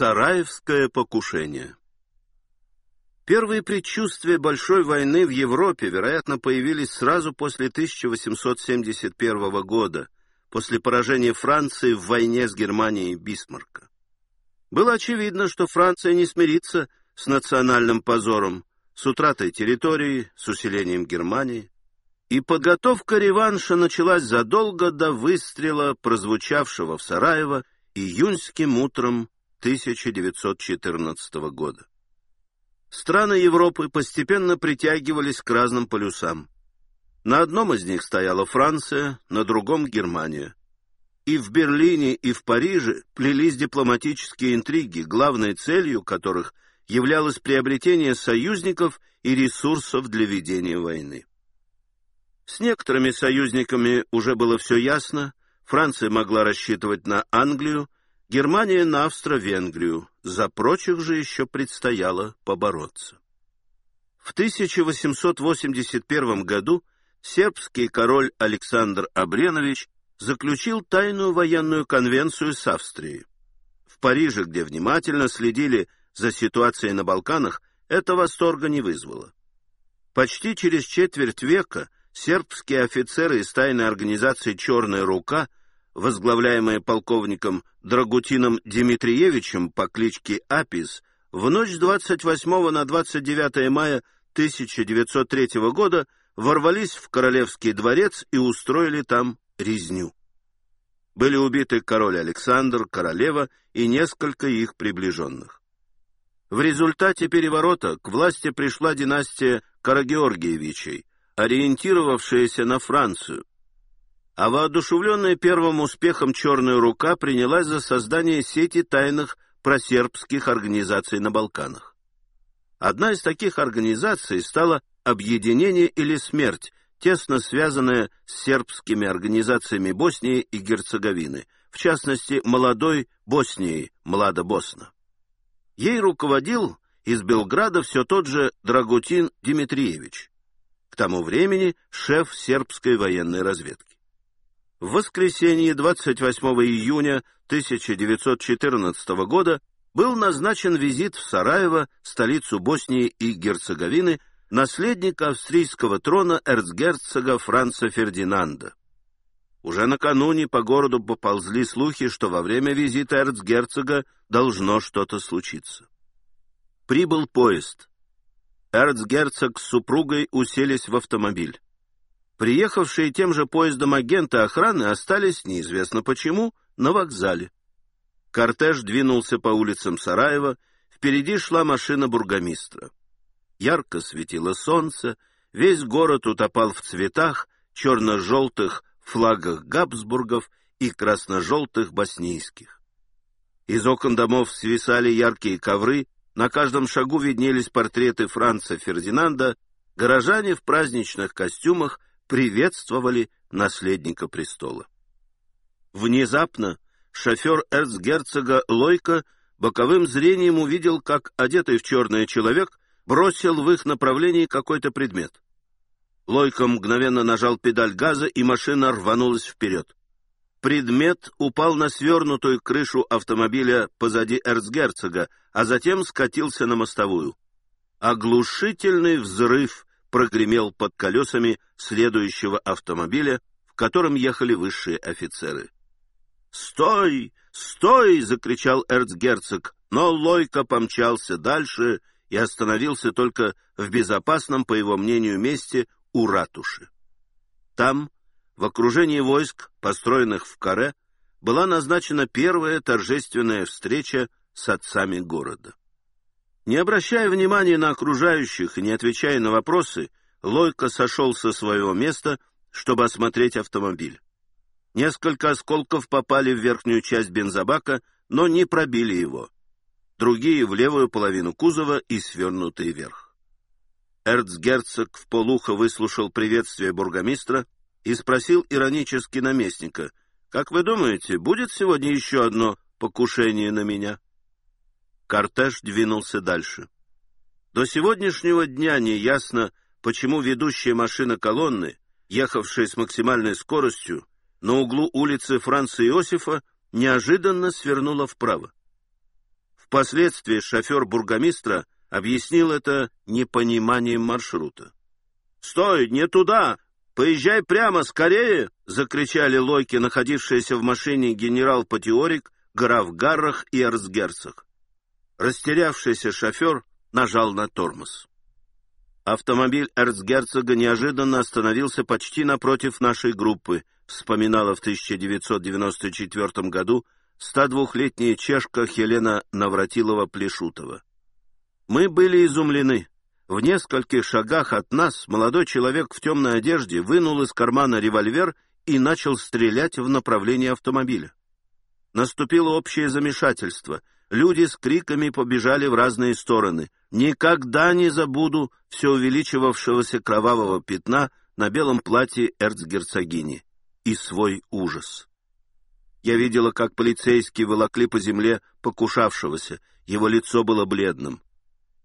Сараевское покушение Первые предчувствия Большой войны в Европе, вероятно, появились сразу после 1871 года, после поражения Франции в войне с Германией Бисмарка. Было очевидно, что Франция не смирится с национальным позором, с утратой территории, с усилением Германии. И подготовка реванша началась задолго до выстрела, прозвучавшего в Сараево июньским утром 1914 года. Страны Европы постепенно притягивались к разным полюсам. На одном из них стояла Франция, на другом — Германия. И в Берлине, и в Париже плелись дипломатические интриги, главной целью которых являлось приобретение союзников и ресурсов для ведения войны. С некоторыми союзниками уже было все ясно, Франция могла рассчитывать на Англию, Германия на Австро-Венгрию, за прочих же еще предстояло побороться. В 1881 году сербский король Александр Абренович заключил тайную военную конвенцию с Австрией. В Париже, где внимательно следили за ситуацией на Балканах, это восторга не вызвало. Почти через четверть века сербские офицеры из тайной организации «Черная рука», возглавляемые полковником Драгутином Дмитриевичем по кличке Апис, в ночь с 28 на 29 мая 1903 года ворвались в Королевский дворец и устроили там резню. Были убиты король Александр, королева и несколько их приближенных. В результате переворота к власти пришла династия Карагеоргиевичей, ориентировавшаяся на Францию, а воодушевленная первым успехом «Черная рука» принялась за создание сети тайных просербских организаций на Балканах. Одна из таких организаций стала «Объединение или смерть», тесно связанная с сербскими организациями Боснии и Герцеговины, в частности, молодой Боснией, Млада Босна. Ей руководил из Белграда все тот же Драгутин Дмитриевич, к тому времени шеф сербской военной разведки. В воскресенье 28 июня 1914 года был назначен визит в Сараево, столицу Боснии и Герцеговины, наследника австрийского трона эрцгерцога Франца Фердинанда. Уже накануне по городу поползли слухи, что во время визита эрцгерцога должно что-то случиться. Прибыл поезд. Эрцгерцог с супругой уселись в автомобиль. Приехавшие тем же поездом агенты охраны остались, неизвестно почему, на вокзале. Кортеж двинулся по улицам Сараева, впереди шла машина бургомистра. Ярко светило солнце, весь город утопал в цветах, черно-желтых флагах Габсбургов и красно-желтых боснийских. Из окон домов свисали яркие ковры, на каждом шагу виднелись портреты Франца Фердинанда, горожане в праздничных костюмах приветствовали наследника престола. Внезапно шофер эрцгерцога Лойка боковым зрением увидел, как одетый в черное человек бросил в их направлении какой-то предмет. Лойко мгновенно нажал педаль газа, и машина рванулась вперед. Предмет упал на свернутую крышу автомобиля позади эрцгерцога, а затем скатился на мостовую. Оглушительный взрыв прогремел под колесами следующего автомобиля, в котором ехали высшие офицеры. «Стой! Стой!» — закричал эрцгерцог, но Лойко помчался дальше и остановился только в безопасном, по его мнению, месте у ратуши. Там, в окружении войск, построенных в Каре, была назначена первая торжественная встреча с отцами города. Не обращая внимания на окружающих и не отвечая на вопросы, Лойко сошел со своего места, чтобы осмотреть автомобиль. Несколько осколков попали в верхнюю часть бензобака, но не пробили его другие в левую половину кузова и свернутые вверх. Эрцгерцог в полухо выслушал приветствие бургомистра и спросил иронически наместника, «Как вы думаете, будет сегодня еще одно покушение на меня?» Кортеж двинулся дальше. До сегодняшнего дня не ясно, почему ведущая машина колонны, ехавшая с максимальной скоростью, на углу улицы Франца Иосифа неожиданно свернула вправо Впоследствии шофер бургомистра объяснил это непониманием маршрута. «Стой, не туда! Поезжай прямо, скорее!» — закричали лойки, находившиеся в машине генерал-патиорик, граф Гаррах и эрцгерцог. Растерявшийся шофер нажал на тормоз. Автомобиль эрцгерцога неожиданно остановился почти напротив нашей группы, вспоминала в 1994 году 102-летняя чешка Хелена Навратилова-Плешутова. Мы были изумлены. В нескольких шагах от нас молодой человек в темной одежде вынул из кармана револьвер и начал стрелять в направлении автомобиля. Наступило общее замешательство. Люди с криками побежали в разные стороны. Никогда не забуду все увеличивавшегося кровавого пятна на белом платье эрцгерцогини и свой ужас. Я видела, как полицейские волокли по земле покушавшегося, его лицо было бледным.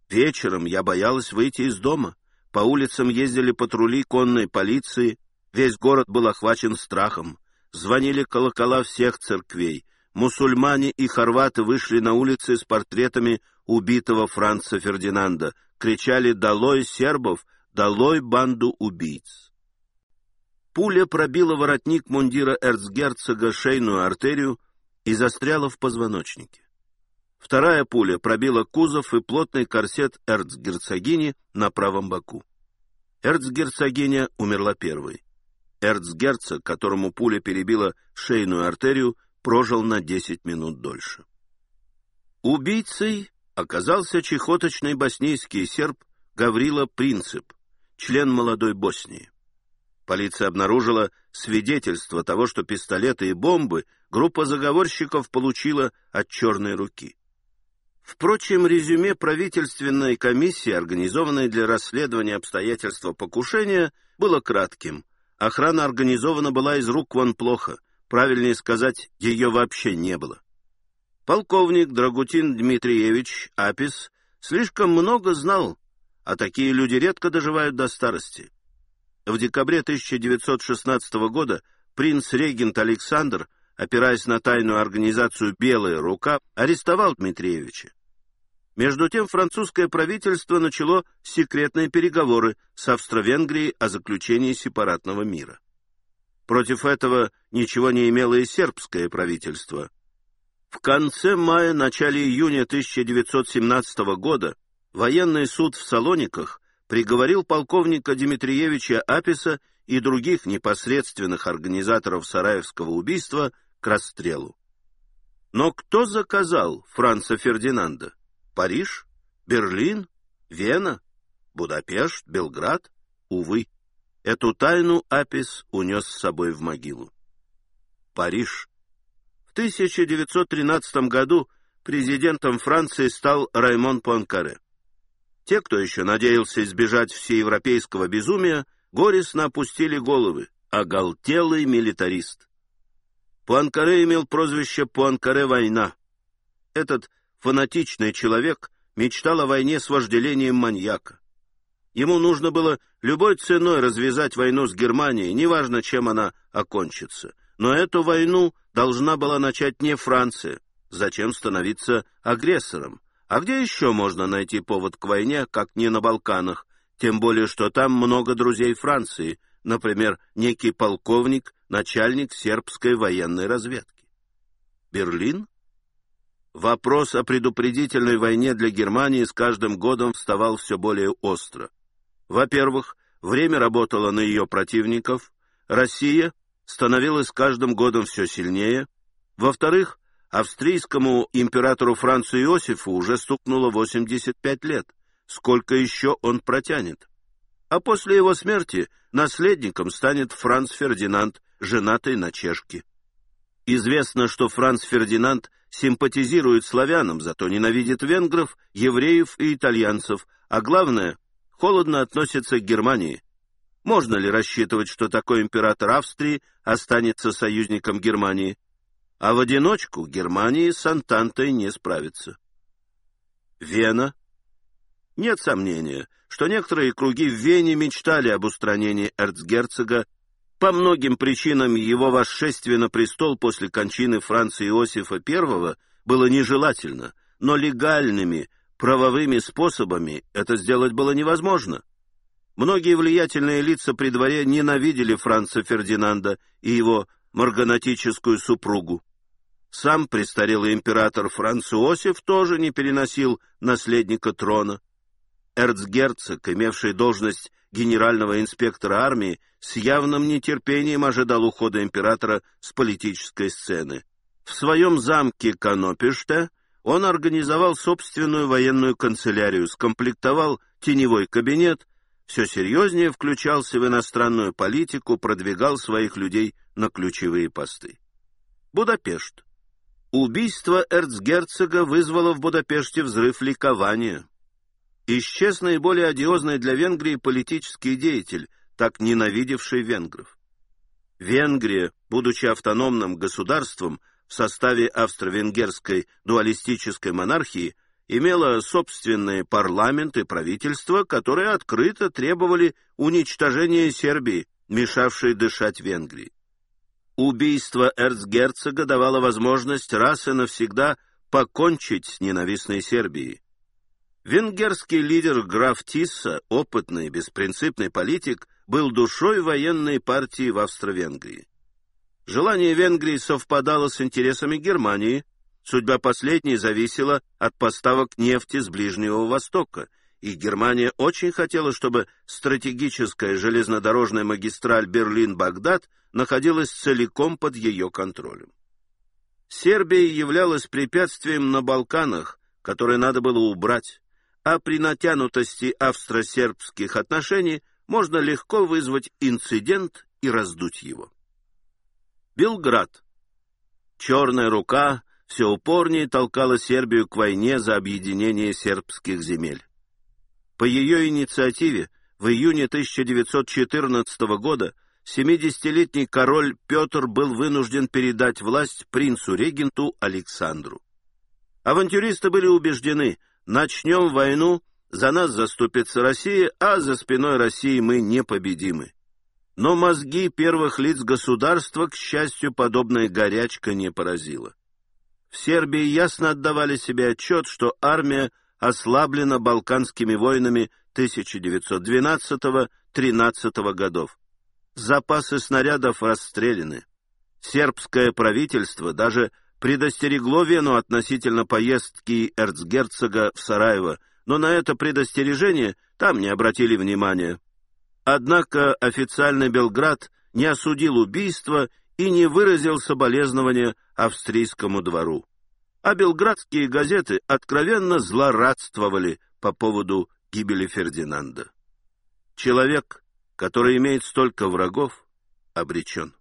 Вечером я боялась выйти из дома. По улицам ездили патрули конной полиции, весь город был охвачен страхом. Звонили колокола всех церквей. Мусульмане и хорваты вышли на улицы с портретами убитого Франца Фердинанда, кричали «Долой сербов! Долой банду убийц!». Пуля пробила воротник мундира эрцгерцога шейную артерию и застряла в позвоночнике. Вторая пуля пробила кузов и плотный корсет эрцгерцогини на правом боку. Эрцгерцогиня умерла первой. Эрцгерцог, которому пуля перебила шейную артерию, прожил на 10 минут дольше. Убийцей оказался чехоточный боснийский серб Гаврила Принцип, член молодой Боснии. Полиция обнаружила свидетельство того, что пистолеты и бомбы группа заговорщиков получила от черной руки. Впрочем, резюме правительственной комиссии, организованной для расследования обстоятельства покушения, было кратким. Охрана организована была из рук вон плохо, правильнее сказать, ее вообще не было. Полковник Драгутин Дмитриевич Апис слишком много знал, а такие люди редко доживают до старости. В декабре 1916 года принц-регент Александр, опираясь на тайную организацию «Белая рука», арестовал Дмитриевича. Между тем французское правительство начало секретные переговоры с Австро-Венгрией о заключении сепаратного мира. Против этого ничего не имело и сербское правительство. В конце мая-начале июня 1917 года военный суд в Салониках приговорил полковника Дмитриевича Аписа и других непосредственных организаторов Сараевского убийства к расстрелу. Но кто заказал Франца Фердинанда? Париж? Берлин? Вена? Будапешт? Белград? Увы, эту тайну Апис унес с собой в могилу. Париж. В 1913 году президентом Франции стал Раймон Пуанкаре. Те, кто еще надеялся избежать всеевропейского безумия, горестно опустили головы. Оголтелый милитарист. Пуанкаре имел прозвище Пуанкаре «Война». Этот фанатичный человек мечтал о войне с вожделением маньяка. Ему нужно было любой ценой развязать войну с Германией, неважно, чем она окончится. Но эту войну должна была начать не Франция. Зачем становиться агрессором? А где еще можно найти повод к войне, как не на Балканах? Тем более, что там много друзей Франции, например, некий полковник, начальник сербской военной разведки. Берлин? Вопрос о предупредительной войне для Германии с каждым годом вставал все более остро. Во-первых, время работало на ее противников, Россия становилась каждым годом все сильнее. Во-вторых, Австрийскому императору Францу Иосифу уже стукнуло 85 лет. Сколько еще он протянет? А после его смерти наследником станет Франц Фердинанд, женатый на чешке. Известно, что Франц Фердинанд симпатизирует славянам, зато ненавидит венгров, евреев и итальянцев, а главное, холодно относится к Германии. Можно ли рассчитывать, что такой император Австрии останется союзником Германии? а в одиночку Германии с Антантой не справится. Вена. Нет сомнения, что некоторые круги в Вене мечтали об устранении эрцгерцога, по многим причинам его восшествие на престол после кончины Франца Иосифа I было нежелательно, но легальными, правовыми способами это сделать было невозможно. Многие влиятельные лица при дворе ненавидели Франца Фердинанда и его марганатическую супругу. Сам престарелый император Франц Иосиф тоже не переносил наследника трона. Эрцгерцог, имевший должность генерального инспектора армии, с явным нетерпением ожидал ухода императора с политической сцены. В своем замке Канопиште он организовал собственную военную канцелярию, скомплектовал теневой кабинет, все серьезнее включался в иностранную политику, продвигал своих людей на ключевые посты. Будапешт. Убийство эрцгерцога вызвало в Будапеште взрыв ликования. Исчез наиболее одиозный для Венгрии политический деятель, так ненавидевший венгров. Венгрия, будучи автономным государством в составе австро-венгерской дуалистической монархии, имела собственные парламент и правительство, которые открыто требовали уничтожения Сербии, мешавшей дышать Венгрии. Убийство эрцгерцога давало возможность раз и навсегда покончить с ненавистной Сербией. Венгерский лидер граф Тисса, опытный, беспринципный политик, был душой военной партии в Австро-Венгрии. Желание Венгрии совпадало с интересами Германии, судьба последней зависела от поставок нефти с Ближнего Востока, и Германия очень хотела, чтобы стратегическая железнодорожная магистраль Берлин-Багдад находилась целиком под ее контролем. Сербия являлась препятствием на Балканах, которое надо было убрать, а при натянутости австро-сербских отношений можно легко вызвать инцидент и раздуть его. Белград. Черная рука все упорнее толкала Сербию к войне за объединение сербских земель. По ее инициативе в июне 1914 года 70-летний король Петр был вынужден передать власть принцу-регенту Александру. Авантюристы были убеждены, начнем войну, за нас заступится Россия, а за спиной России мы непобедимы. Но мозги первых лиц государства, к счастью, подобная горячка не поразила. В Сербии ясно отдавали себе отчет, что армия ослаблена балканскими войнами 1912-13 годов. Запасы снарядов расстреляны. Сербское правительство даже предостерегло Вену относительно поездки эрцгерцога в Сараево, но на это предостережение там не обратили внимания. Однако официальный Белград не осудил убийство и не выразил соболезнования австрийскому двору. А белградские газеты откровенно злорадствовали по поводу гибели Фердинанда. Человек, который имеет столько врагов, обречен.